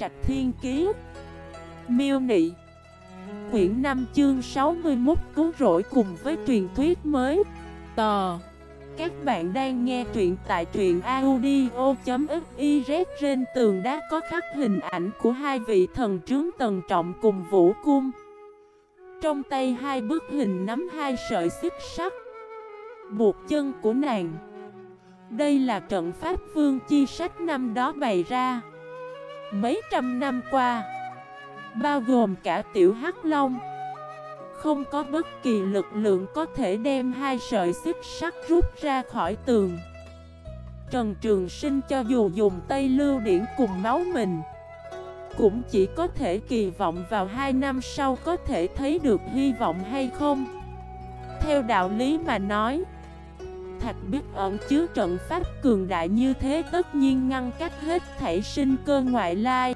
Trạch Thiên Kiế Miêu Nị. Quyển 5 chương 61 cứu rỗi cùng với truyền thuyết mới. Tò. Các bạn đang nghe truyện tại truyện audio.xyz Trên tường đá có khắc hình ảnh của hai vị thần trướng tần trọng cùng vũ cung. Trong tay hai bức hình nắm hai sợi xích sắt. Buộc chân của nàng. Đây là trận pháp vương chi sách năm đó bày ra. Mấy trăm năm qua, Bao gồm cả tiểu hắc long, Không có bất kỳ lực lượng có thể đem hai sợi xích sắt rút ra khỏi tường. Trần Trường Sinh cho dù dùng Tây Lưu Điển cùng máu mình, Cũng chỉ có thể kỳ vọng vào hai năm sau có thể thấy được hy vọng hay không. Theo đạo lý mà nói Thạch biết ẩn chứa trận pháp cường đại như thế tất nhiên ngăn cách hết thảy sinh cơ ngoại lai.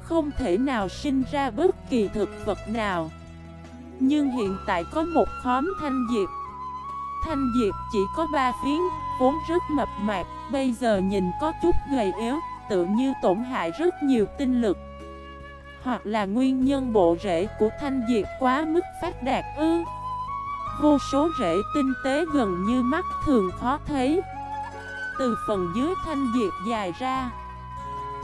Không thể nào sinh ra bất kỳ thực vật nào. Nhưng hiện tại có một khóm thanh diệp. Thanh diệp chỉ có ba phiến, vốn rất mập mạp Bây giờ nhìn có chút gầy yếu, tự như tổn hại rất nhiều tinh lực. Hoặc là nguyên nhân bộ rễ của thanh diệp quá mức phát đạt ư? Vô số rễ tinh tế gần như mắt thường khó thấy. Từ phần dưới thanh diệp dài ra,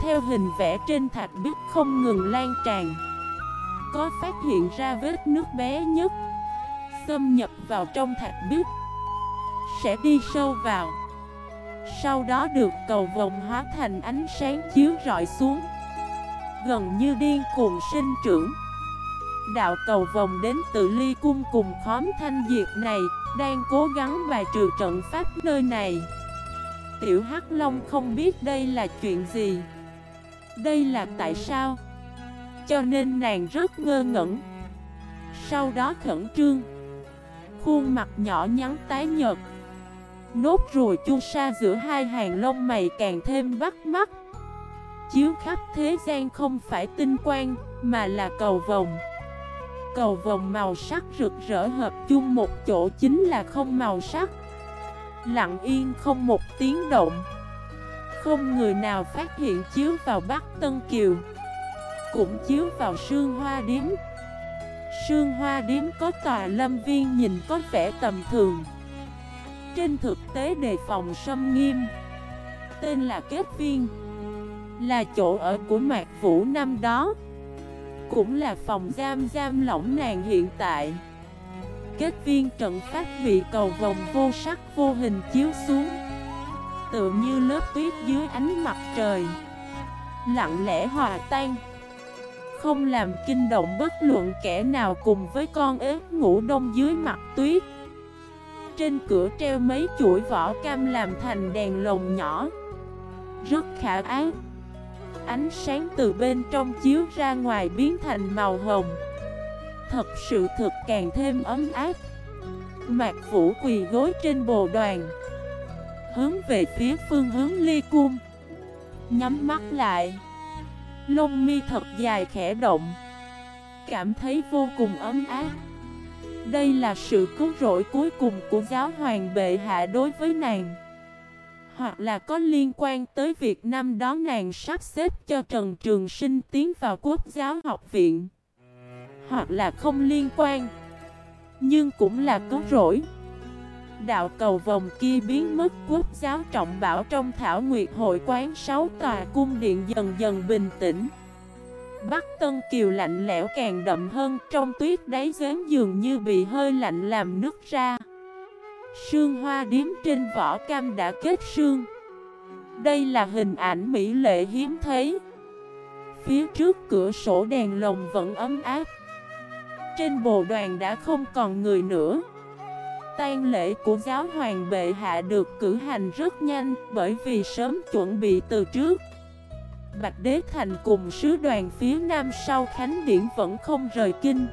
Theo hình vẽ trên thạch bích không ngừng lan tràn. Có phát hiện ra vết nước bé nhất, Xâm nhập vào trong thạch bích, Sẽ đi sâu vào. Sau đó được cầu vòng hóa thành ánh sáng chiếu rọi xuống, Gần như điên cuồng sinh trưởng đạo cầu vòng đến tự ly cung cùng khóm thanh diệt này, Đang cố gắng bài trừ trận pháp nơi này. Tiểu Hắc Long không biết đây là chuyện gì. Đây là tại sao? Cho nên nàng rất ngơ ngẩn. Sau đó khẩn trương. Khuôn mặt nhỏ nhắn tái nhợt. Nốt ruồi chu sa giữa hai hàng lông mày càng thêm bắt mắt. Chiếu khắp thế gian không phải tinh quang, Mà là cầu vòng cầu vòng màu sắc rực rỡ hợp chung một chỗ chính là không màu sắc. Lặng yên không một tiếng động. Không người nào phát hiện chiếu vào Bắc Tân Kiều. Cũng chiếu vào Sương Hoa Điếm. Sương Hoa Điếm có tòa lâm viên nhìn có vẻ tầm thường. Trên thực tế đề phòng xâm nghiêm. Tên là Kết Viên. Là chỗ ở của Mạc Vũ năm đó cũng là phòng giam giam lỏng nàng hiện tại. Kết viên trận phát vị cầu vòng vô sắc vô hình chiếu xuống. Tựa như lớp tuyết dưới ánh mặt trời. Lặng lẽ hòa tan. Không làm kinh động bất luận kẻ nào cùng với con ếch ngủ đông dưới mặt tuyết. Trên cửa treo mấy chuỗi vỏ cam làm thành đèn lồng nhỏ. Rất khả ác Ánh sáng từ bên trong chiếu ra ngoài biến thành màu hồng. Thật sự thực càng thêm ấm áp. Mạc Vũ quỳ gối trên bồ đoàn, Hướng về phía phương hướng ly cung. Nhắm mắt lại. Lông mi thật dài khẽ động. Cảm thấy vô cùng ấm áp. Đây là sự cứu rỗi cuối cùng của giáo hoàng bệ hạ đối với nàng hoặc là có liên quan tới việc năm đó nàng sắp xếp cho Trần Trường Sinh tiến vào quốc giáo học viện. Hoặc là không liên quan, Nhưng cũng là có rỗi. Đạo cầu vòng kia biến mất, quốc giáo trọng bảo trong thảo nguyệt hội quán sáu tòa cung điện dần dần bình tĩnh. Bắc Tân Kiều lạnh lẽo càng đậm hơn, trong tuyết đáy giếng dường như bị hơi lạnh làm nứt ra. Sương hoa điếm trên vỏ cam đã kết sương. Đây là hình ảnh mỹ lệ hiếm thấy. Phía trước cửa sổ đèn lồng vẫn ấm áp. Trên bồ đoàn đã không còn người nữa. Tang lễ của giáo hoàng bệ hạ được cử hành rất nhanh Bởi vì sớm chuẩn bị từ trước. Bạch Đế Thành cùng sứ đoàn phía nam sau Khánh Điển vẫn không rời kinh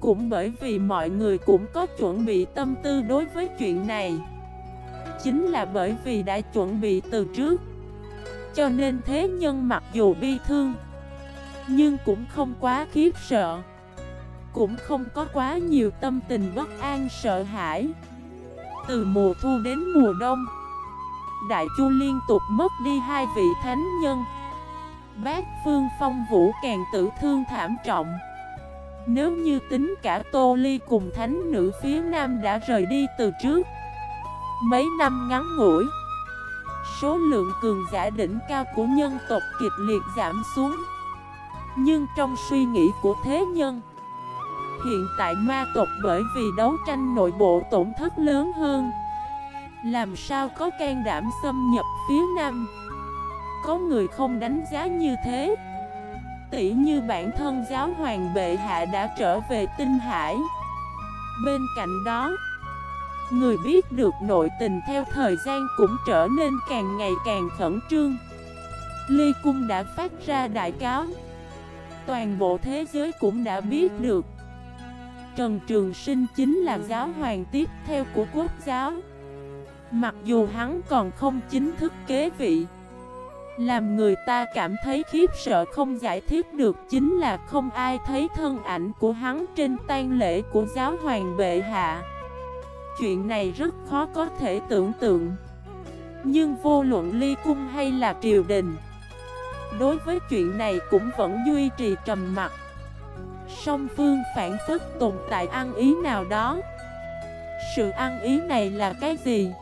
cũng bởi vì mọi người cũng có chuẩn bị tâm tư đối với chuyện này. Chính là bởi vì đã chuẩn bị từ trước. Cho nên thế nhân mặc dù bi thương, Nhưng cũng không quá khiếp sợ. Cũng không có quá nhiều tâm tình bất an sợ hãi. Từ mùa thu đến mùa đông, Đại Chu liên tục mất đi hai vị thánh nhân. Bát phương phong vũ càng tử thương thảm trọng. Nếu như tính cả Tô Ly cùng thánh nữ phía nam đã rời đi từ trước, Mấy năm ngắn ngủi, Số lượng cường giả đỉnh cao của nhân tộc kịch liệt giảm xuống. Nhưng trong suy nghĩ của thế nhân, Hiện tại ma tộc bởi vì đấu tranh nội bộ tổn thất lớn hơn. Làm sao có can đảm xâm nhập phía nam? Có người không đánh giá như thế? Tỷ như bản thân giáo hoàng bệ hạ đã trở về tinh hải. Bên cạnh đó, Người biết được nội tình theo thời gian cũng trở nên càng ngày càng khẩn trương. Ly Cung đã phát ra đại cáo. Toàn bộ thế giới cũng đã biết được. Trần Trường Sinh chính là giáo hoàng tiếp theo của quốc giáo. Mặc dù hắn còn không chính thức kế vị làm người ta cảm thấy khiếp sợ không giải thích được Chính là không ai thấy thân ảnh của hắn trên tang lễ của giáo hoàng bệ hạ. Chuyện này rất khó có thể tưởng tượng. Nhưng vô luận ly cung hay là triều đình, Đối với chuyện này cũng vẫn duy trì trầm mặt Song phương phản phức tồn tại ăn ý nào đó. Sự ăn ý này là cái gì?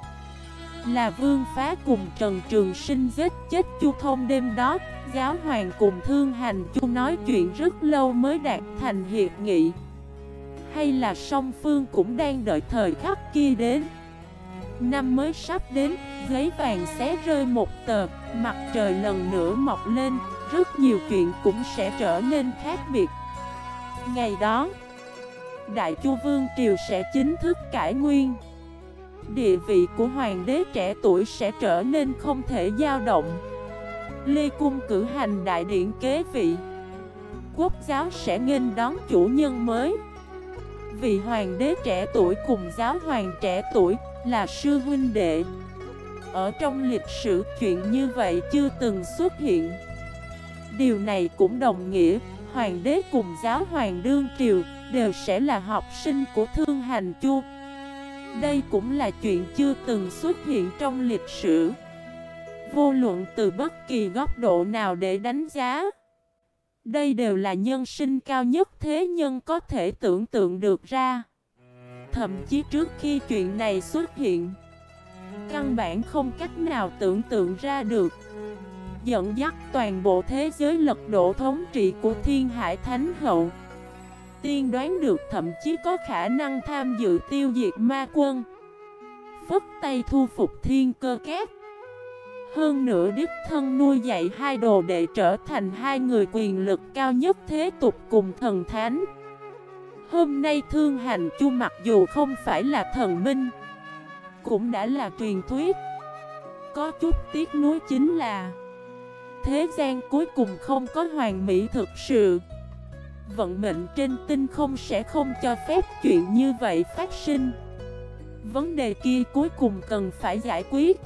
Là vương phá cùng Trần Trường Sinh giết chết Chu Thông đêm đó Giáo hoàng cùng thương hành Chu nói chuyện rất lâu mới đạt thành hiệp nghị Hay là song phương cũng đang đợi thời khắc kia đến Năm mới sắp đến, giấy vàng xé rơi một tờ, mặt trời lần nữa mọc lên, rất nhiều chuyện cũng sẽ trở nên khác biệt. Ngày đó, Đại Chu Vương Triều sẽ chính thức cải nguyên. Địa vị của hoàng đế trẻ tuổi sẽ trở nên không thể dao động. Lê Cung cử hành đại điện kế vị. Quốc giáo sẽ nghênh đón chủ nhân mới. Vị hoàng đế trẻ tuổi cùng giáo hoàng trẻ tuổi là sư huynh đệ. Ở trong lịch sử, chuyện như vậy chưa từng xuất hiện. Điều này cũng đồng nghĩa, hoàng đế cùng giáo hoàng đương triều đều sẽ là học sinh của Thương Hành Chu. Đây cũng là chuyện chưa từng xuất hiện trong lịch sử. Vô luận từ bất kỳ góc độ nào để đánh giá. Đây đều là nhân sinh cao nhất thế nhân có thể tưởng tượng được ra. Thậm chí trước khi chuyện này xuất hiện, căn bản không cách nào tưởng tượng ra được dẫn dắt toàn bộ thế giới lật đổ thống trị của Thiên Hải Thánh Hậu. Tiên đoán được thậm chí có khả năng tham dự tiêu diệt ma quân. Phất tay thu phục thiên cơ kép. Hơn nữa đích thân nuôi dạy hai đồ đệ trở thành hai người quyền lực cao nhất thế tục cùng thần thánh. Hôm nay thương hành chu mặc dù không phải là thần minh, Cũng đã là truyền thuyết Có chút tiếc nuối chính là thế gian cuối cùng không có hoàn mỹ thực sự Vận mệnh trên tinh không sẽ không cho phép chuyện như vậy phát sinh. Vấn đề kia cuối cùng cần phải giải quyết.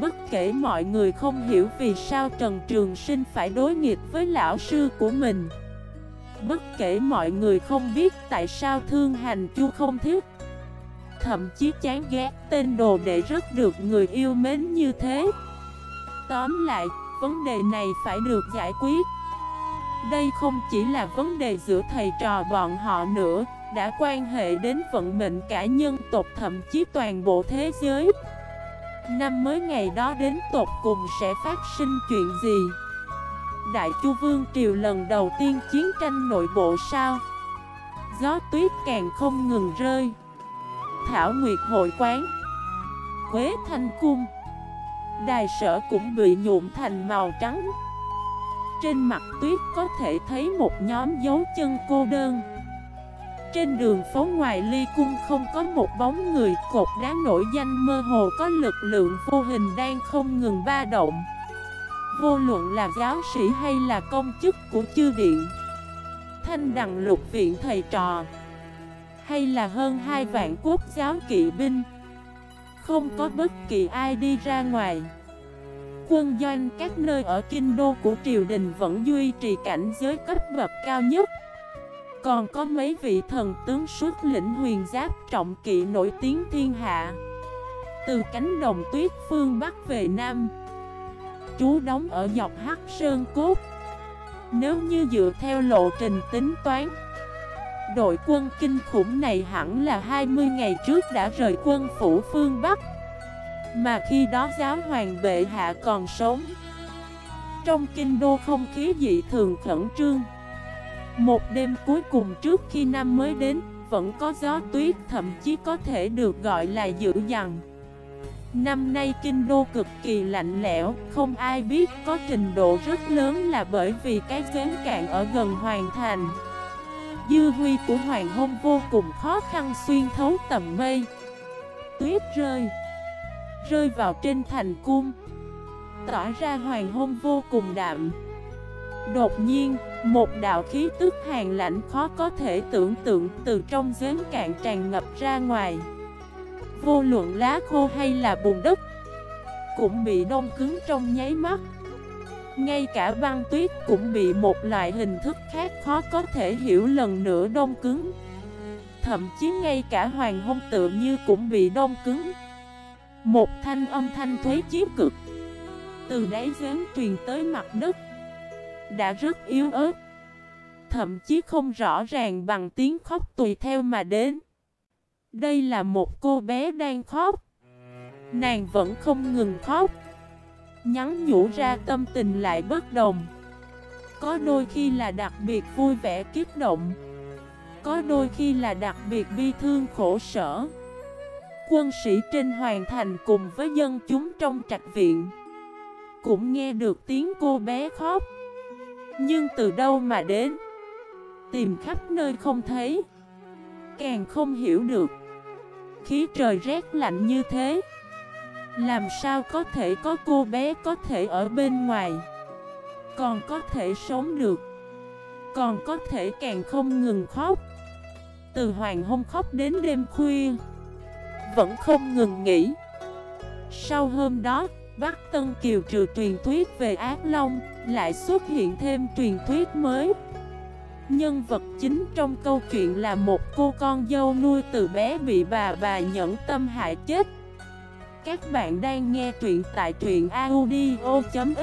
Bất kể mọi người không hiểu vì sao Trần Trường Sinh phải đối nghịch với lão sư của mình. Bất kể mọi người không biết tại sao Thương Hành Chu không thích. Thậm chí chán ghét tên đồ đệ rất được người yêu mến như thế. Tóm lại, vấn đề này phải được giải quyết. Đây không chỉ là vấn đề giữa thầy trò bọn họ nữa, Đã quan hệ đến vận mệnh cả nhân tộc thậm chí toàn bộ thế giới. Năm mới ngày đó đến tộc cùng sẽ phát sinh chuyện gì? Đại Chu Vương Triều lần đầu tiên chiến tranh nội bộ sao? Gió tuyết càng không ngừng rơi. Thảo Nguyệt hội quán. Quế Thanh Cung. Đài sở cũng bị nhuộm thành màu trắng. Trên mặt tuyết có thể thấy một nhóm dấu chân cô đơn. Trên đường phố ngoài ly cung không có một bóng người, Cột đá nổi danh mơ hồ có lực lượng vô hình đang không ngừng ba động. Vô luận là giáo sĩ hay là công chức của chư điện, Thanh đằng lục viện thầy trò, Hay là hơn hai vạn quốc giáo kỵ binh, không có bất kỳ ai đi ra ngoài. Quân doanh, các nơi ở kinh đô của triều đình vẫn duy trì cảnh giới cấp bậc cao nhất. Còn có mấy vị thần tướng xuất lĩnh huyền giáp trọng kỵ nổi tiếng thiên hạ. Từ cánh đồng tuyết phương Bắc về Nam trú đóng ở dọc Hắc Sơn Cốt. Nếu như dựa theo lộ trình tính toán, Đội quân kinh khủng này hẳn là 20 ngày trước đã rời quân phủ phương Bắc. Mà khi đó giáo hoàng bệ hạ còn sống Trong kinh đô không khí dị thường khẩn trương Một đêm cuối cùng trước khi năm mới đến Vẫn có gió tuyết thậm chí có thể được gọi là dữ dằn Năm nay kinh đô cực kỳ lạnh lẽo, không ai biết có trình độ rất lớn là bởi vì cái giếng cạn ở gần hoàn thành. Dư huy của hoàng hôn vô cùng khó khăn xuyên thấu tầm mây. Tuyết rơi, rơi vào trên thành cung, tỏa ra hoàng hôn vô cùng đạm. Đột nhiên, một đạo khí tức hàng lạnh khó có thể tưởng tượng từ trong giếng cạn tràn ngập ra ngoài. Vô luận lá khô hay là bùn đất Cũng bị đông cứng trong nháy mắt Ngay cả băng tuyết cũng bị một loại hình thức khác khó có thể hiểu lần nữa đông cứng Thậm chí ngay cả hoàng hôn tự như cũng bị đông cứng một thanh âm thanh thuế chí cực. Từ đáy giếng truyền tới mặt đất. Đã rất yếu ớt. Thậm chí không rõ ràng bằng tiếng khóc tùy theo mà đến. Đây là một cô bé đang khóc. Nàng vẫn không ngừng khóc. Nhắn nhủ ra tâm tình lại bất đồng. Có đôi khi là đặc biệt vui vẻ kiếp động. Có đôi khi là đặc biệt bi thương khổ sở. Quân sĩ trên hoàng thành cùng với dân chúng trong trạch viện. Cũng nghe được tiếng cô bé khóc. Nhưng từ đâu mà đến? Tìm khắp nơi không thấy. Càng không hiểu được. Khí trời rét lạnh như thế. Làm sao có thể có cô bé có thể ở bên ngoài? Còn có thể sống được. Còn có thể càng không ngừng khóc. Từ hoàng hôn khóc đến đêm khuya. Vẫn không ngừng nghỉ. Sau hôm đó, Bắc Tân Kiều trừ truyền thuyết về Ác Long, Lại xuất hiện thêm truyền thuyết mới. Nhân vật chính trong câu chuyện là một cô con dâu nuôi từ bé bị bà bà nhẫn tâm hại chết. Các bạn đang nghe truyện tại truyện audio.fif